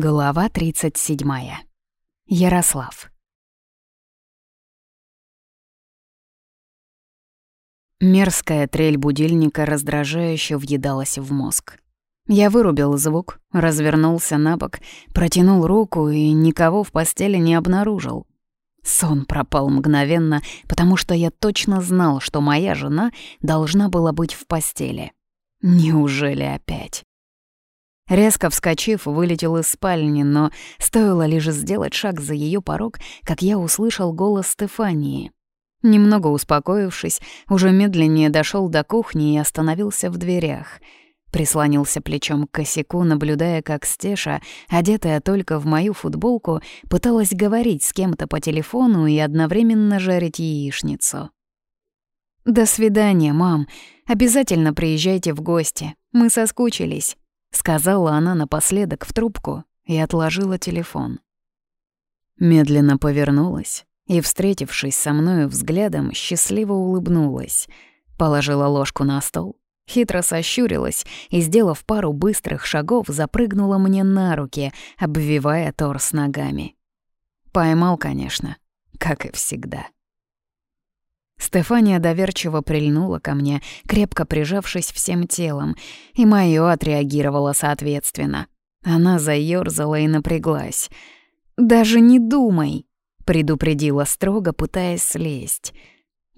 Глава 37. Ярослав. Мерзкая трель будильника раздражающе въедалась в мозг. Я вырубил звук, развернулся на бок, протянул руку и никого в постели не обнаружил. Сон пропал мгновенно, потому что я точно знал, что моя жена должна была быть в постели. Неужели опять? Резко вскочив, вылетел из спальни, но стоило лишь сделать шаг за ее порог, как я услышал голос Стефании. Немного успокоившись, уже медленнее дошел до кухни и остановился в дверях. Прислонился плечом к косяку, наблюдая, как Стеша, одетая только в мою футболку, пыталась говорить с кем-то по телефону и одновременно жарить яичницу. «До свидания, мам. Обязательно приезжайте в гости. Мы соскучились». — сказала она напоследок в трубку и отложила телефон. Медленно повернулась и, встретившись со мною взглядом, счастливо улыбнулась, положила ложку на стол, хитро сощурилась и, сделав пару быстрых шагов, запрыгнула мне на руки, обвивая торс ногами. Поймал, конечно, как и всегда. Стефания доверчиво прильнула ко мне, крепко прижавшись всем телом, и моё отреагировала соответственно. Она заёрзала и напряглась. «Даже не думай!» — предупредила строго, пытаясь слезть.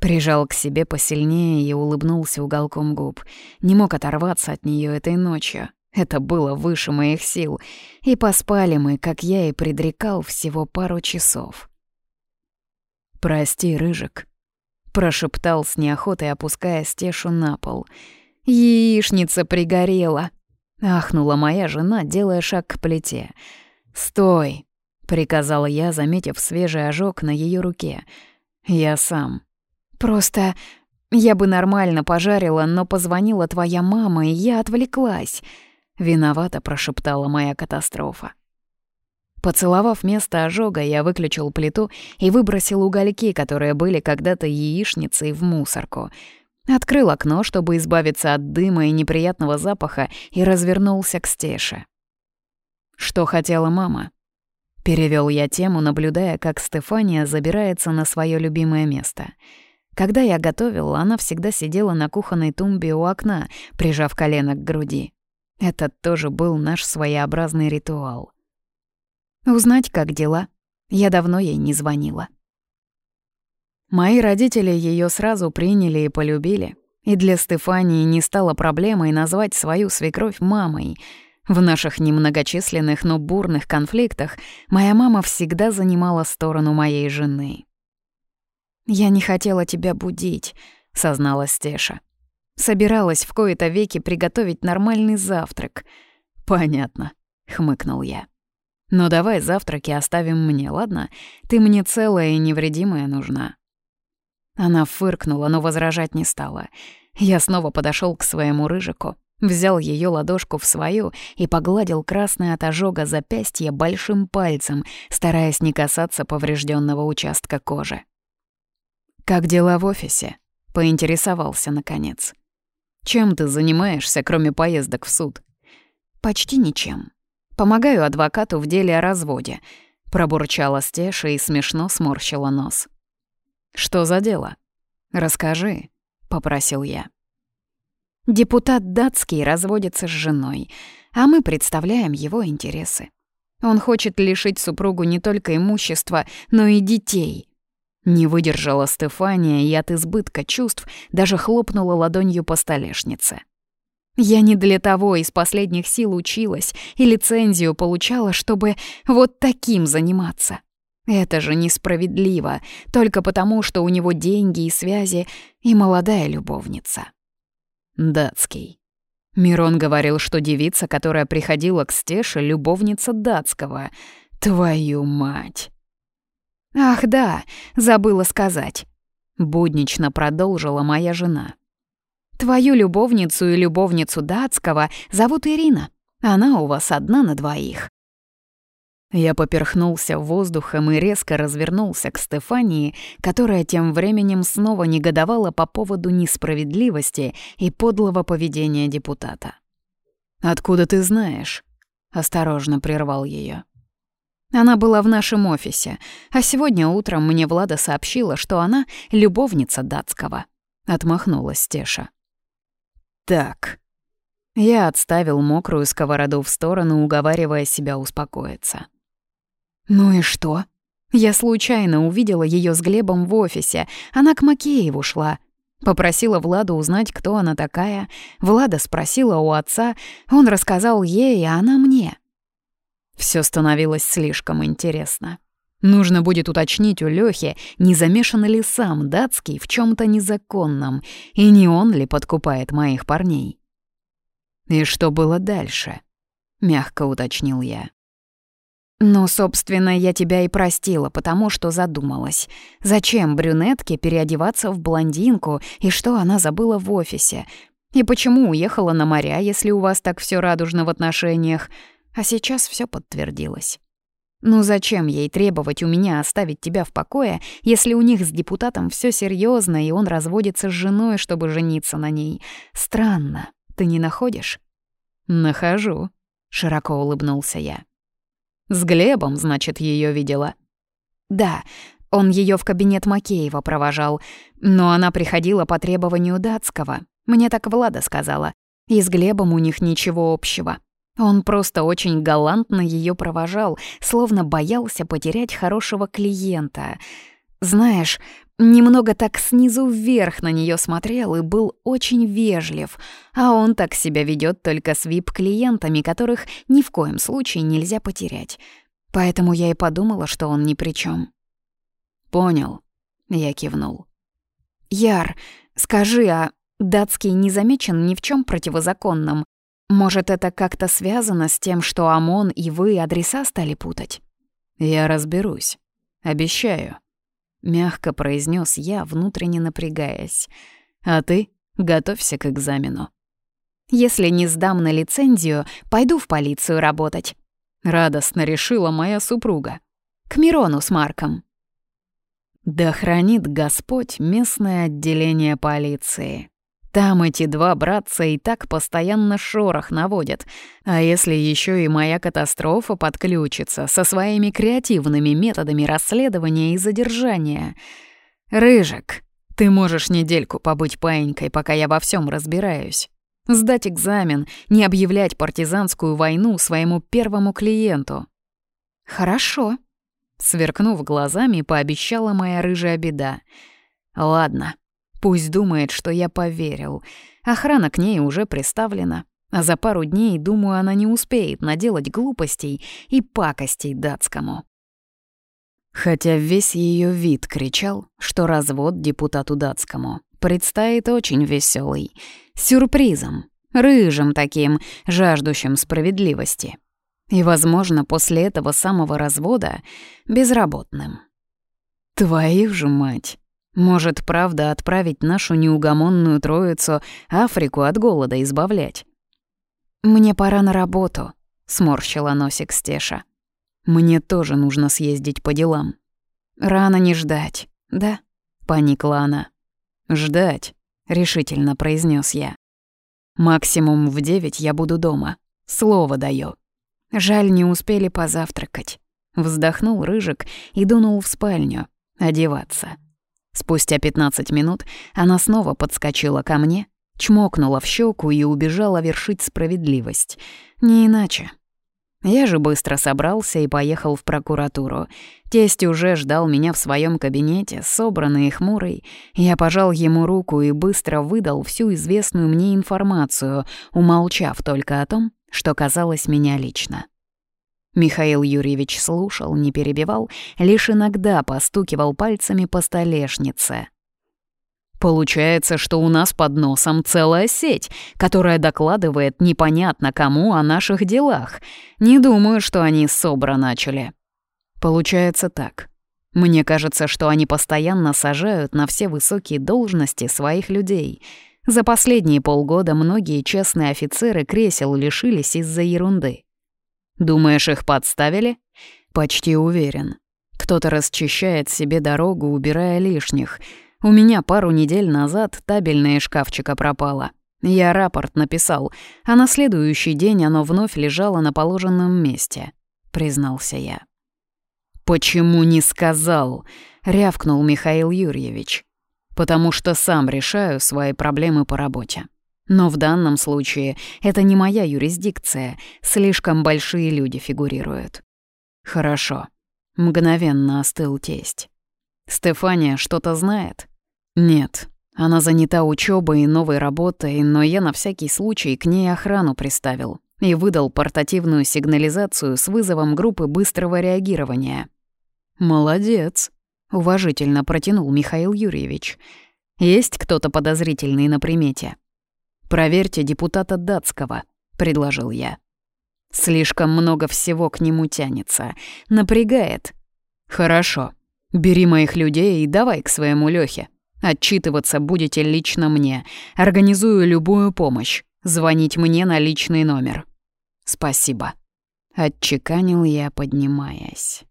Прижал к себе посильнее и улыбнулся уголком губ. Не мог оторваться от неё этой ночью. Это было выше моих сил. И поспали мы, как я и предрекал, всего пару часов. «Прости, Рыжик», прошептал с неохотой, опуская стешу на пол. «Яичница пригорела!» — ахнула моя жена, делая шаг к плите. «Стой!» — приказала я, заметив свежий ожог на ее руке. «Я сам». «Просто я бы нормально пожарила, но позвонила твоя мама, и я отвлеклась», — виновато прошептала моя катастрофа. Поцеловав место ожога, я выключил плиту и выбросил угольки, которые были когда-то яичницей, в мусорку. Открыл окно, чтобы избавиться от дыма и неприятного запаха, и развернулся к Стеше. «Что хотела мама?» Перевел я тему, наблюдая, как Стефания забирается на свое любимое место. Когда я готовил, она всегда сидела на кухонной тумбе у окна, прижав колено к груди. Это тоже был наш своеобразный ритуал — Узнать, как дела. Я давно ей не звонила. Мои родители ее сразу приняли и полюбили. И для Стефании не стало проблемой назвать свою свекровь мамой. В наших немногочисленных, но бурных конфликтах моя мама всегда занимала сторону моей жены. «Я не хотела тебя будить», — созналась Стеша. «Собиралась в кои-то веки приготовить нормальный завтрак». «Понятно», — хмыкнул я. Но давай завтраки оставим мне, ладно? Ты мне целая и невредимая нужна». Она фыркнула, но возражать не стала. Я снова подошел к своему рыжику, взял ее ладошку в свою и погладил красное от ожога запястье большим пальцем, стараясь не касаться поврежденного участка кожи. «Как дела в офисе?» — поинтересовался наконец. «Чем ты занимаешься, кроме поездок в суд?» «Почти ничем», Помогаю адвокату в деле о разводе», — пробурчала Стеша и смешно сморщила нос. «Что за дело? Расскажи», — попросил я. Депутат датский разводится с женой, а мы представляем его интересы. Он хочет лишить супругу не только имущества, но и детей. Не выдержала Стефания и от избытка чувств даже хлопнула ладонью по столешнице. Я не для того из последних сил училась и лицензию получала, чтобы вот таким заниматься. Это же несправедливо, только потому, что у него деньги и связи и молодая любовница. Датский. Мирон говорил, что девица, которая приходила к Стеше, любовница датского. Твою мать! Ах да, забыла сказать. Буднично продолжила моя жена. Твою любовницу и любовницу датского зовут Ирина. Она у вас одна на двоих». Я поперхнулся воздухом и резко развернулся к Стефании, которая тем временем снова негодовала по поводу несправедливости и подлого поведения депутата. «Откуда ты знаешь?» — осторожно прервал ее. Она была в нашем офисе, а сегодня утром мне Влада сообщила, что она любовница датского. Отмахнулась Теша. Так. Я отставил мокрую сковороду в сторону, уговаривая себя успокоиться. Ну и что? Я случайно увидела ее с Глебом в офисе. Она к Макееву шла. Попросила Влада узнать, кто она такая. Влада спросила у отца, он рассказал ей, а она мне. Все становилось слишком интересно. Нужно будет уточнить у Лёхи, не замешан ли сам датский в чем то незаконном, и не он ли подкупает моих парней. «И что было дальше?» — мягко уточнил я. «Ну, собственно, я тебя и простила, потому что задумалась. Зачем брюнетке переодеваться в блондинку, и что она забыла в офисе? И почему уехала на моря, если у вас так все радужно в отношениях? А сейчас все подтвердилось». Ну зачем ей требовать у меня оставить тебя в покое, если у них с депутатом все серьезно и он разводится с женой, чтобы жениться на ней? Странно, ты не находишь? Нахожу, широко улыбнулся я. С Глебом, значит, ее видела. Да, он ее в кабинет Макеева провожал, но она приходила по требованию датского. Мне так Влада сказала. И с Глебом у них ничего общего. Он просто очень галантно ее провожал, словно боялся потерять хорошего клиента. Знаешь, немного так снизу вверх на нее смотрел и был очень вежлив, а он так себя ведет только с вип-клиентами, которых ни в коем случае нельзя потерять. Поэтому я и подумала, что он ни при чем. «Понял», — я кивнул. «Яр, скажи, а датский не замечен ни в чем противозаконном?» Может, это как-то связано с тем, что ОМОН и вы адреса стали путать? Я разберусь. Обещаю. Мягко произнес я, внутренне напрягаясь. А ты готовься к экзамену. Если не сдам на лицензию, пойду в полицию работать. Радостно решила моя супруга. К Мирону с Марком. Да хранит Господь местное отделение полиции. Там эти два братца и так постоянно шорох наводят. А если еще и моя катастрофа подключится со своими креативными методами расследования и задержания? Рыжик, ты можешь недельку побыть паинькой, пока я во всем разбираюсь. Сдать экзамен, не объявлять партизанскую войну своему первому клиенту. Хорошо. Сверкнув глазами, пообещала моя рыжая беда. Ладно, Пусть думает, что я поверил. Охрана к ней уже приставлена. А за пару дней, думаю, она не успеет наделать глупостей и пакостей датскому. Хотя весь ее вид кричал, что развод депутату датскому предстоит очень веселый, сюрпризом, рыжим таким, жаждущим справедливости. И, возможно, после этого самого развода безработным. Твою же мать! Может, правда отправить нашу неугомонную троицу Африку от голода избавлять? «Мне пора на работу», — сморщила носик Стеша. «Мне тоже нужно съездить по делам». «Рано не ждать, да?» — поникла она. «Ждать», — решительно произнес я. «Максимум в девять я буду дома. Слово даю». Жаль, не успели позавтракать. Вздохнул Рыжик и дунул в спальню. Одеваться. Спустя 15 минут она снова подскочила ко мне, чмокнула в щеку и убежала вершить справедливость. Не иначе. Я же быстро собрался и поехал в прокуратуру. Тесть уже ждал меня в своем кабинете, собранный и хмурый. Я пожал ему руку и быстро выдал всю известную мне информацию, умолчав только о том, что касалось меня лично. Михаил Юрьевич слушал, не перебивал, лишь иногда постукивал пальцами по столешнице. Получается, что у нас под носом целая сеть, которая докладывает непонятно кому о наших делах. Не думаю, что они СОБРа начали. Получается так. Мне кажется, что они постоянно сажают на все высокие должности своих людей. За последние полгода многие честные офицеры кресел лишились из-за ерунды. Думаешь, их подставили? Почти уверен. Кто-то расчищает себе дорогу, убирая лишних. У меня пару недель назад табельная из шкафчика пропала. Я рапорт написал, а на следующий день оно вновь лежало на положенном месте, признался я. «Почему не сказал?» — рявкнул Михаил Юрьевич. «Потому что сам решаю свои проблемы по работе. Но в данном случае это не моя юрисдикция, слишком большие люди фигурируют». «Хорошо». Мгновенно остыл тесть. «Стефания что-то знает?» «Нет, она занята учебой и новой работой, но я на всякий случай к ней охрану приставил и выдал портативную сигнализацию с вызовом группы быстрого реагирования. «Молодец», — уважительно протянул Михаил Юрьевич. «Есть кто-то подозрительный на примете?» «Проверьте депутата Датского», — предложил я. «Слишком много всего к нему тянется. Напрягает». «Хорошо. Бери моих людей и давай к своему Лёхе. Отчитываться будете лично мне. Организую любую помощь. Звонить мне на личный номер. Спасибо. Отчеканил я, поднимаясь.